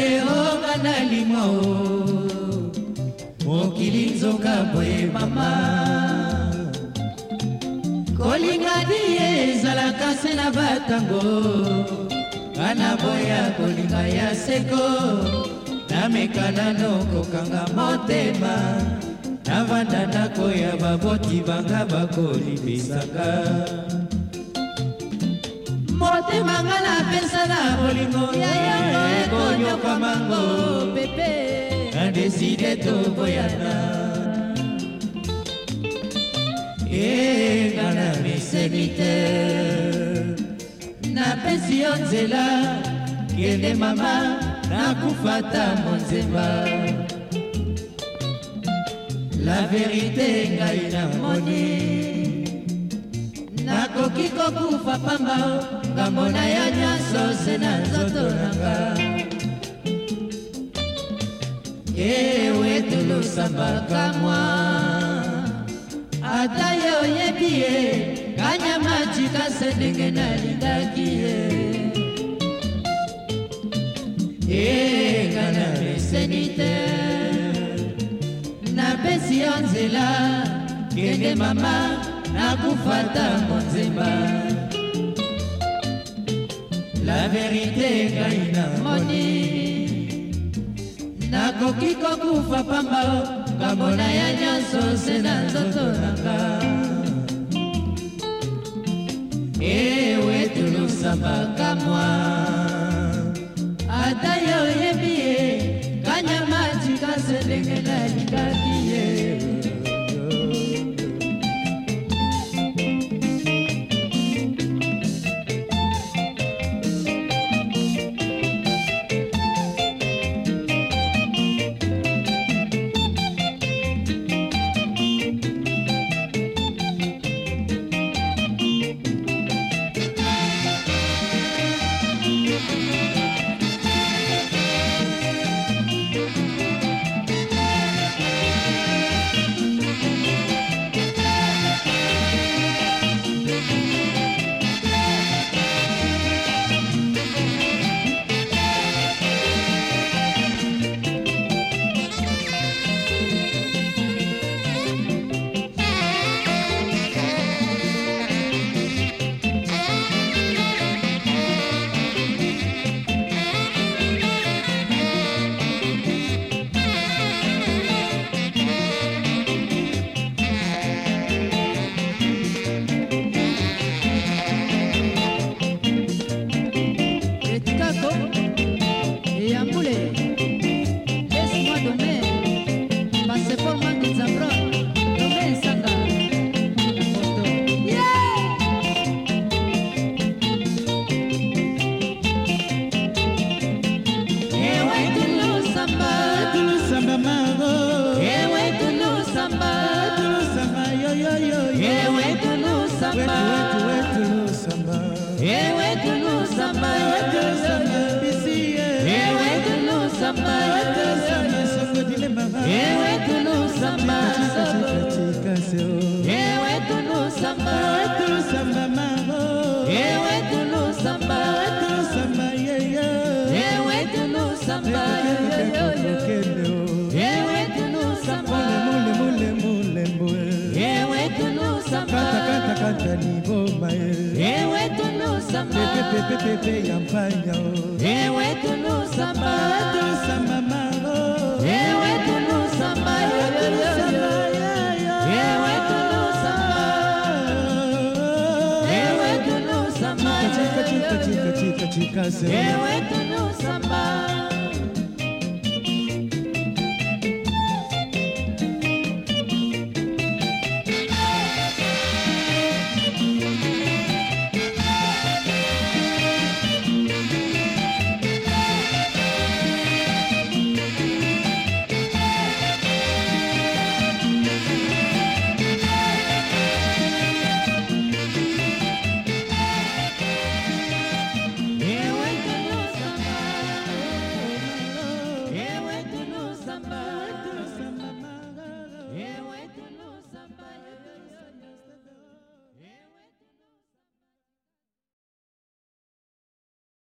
ndeoka nalima o mokili nzoka boye mama kolingani ezalaka se na batango ngana boya kolinga ya seko nameka nano kokanga motema navanda ndako ya baboti banga bakolimbisaka motema nga napesana bolingo yayango ekonyokwamango pepe nadeside toboyana enga na meseni te napesi yo nzela kende mama nakufa ta monzemba la verite ngai namoni nakoki kokufa pamba ngambo na yo nyonso se na nzoto nanga yewe tolosambaka mwa ata ye oyebi ye kanyama tika se ndenge nalingaki ye ekana meseni te napesi yo nzela kende mama nakufata monzemba la verite ngai namoni nakoki kokufa pamba ngambo na ya nyonso se na nzoto nanga ewe tulusambaka mwa dome passeport mangi zabron dome esanga moto ewe tulusamba tulusamba mago ewe tulusamba tulusamba yoyoyo ewe tulusamba tulusamba ewe tulusamba tulusamba bisi ewe tulusamba ewe tunusamba ewe tunusamba ewe tunusamba ewe tunusamba ewe tunusamba ewe tunusamba liboma ewe tunusamba pepepepepe ya mpanya ewe tunusamba música será. Eu entro no samba.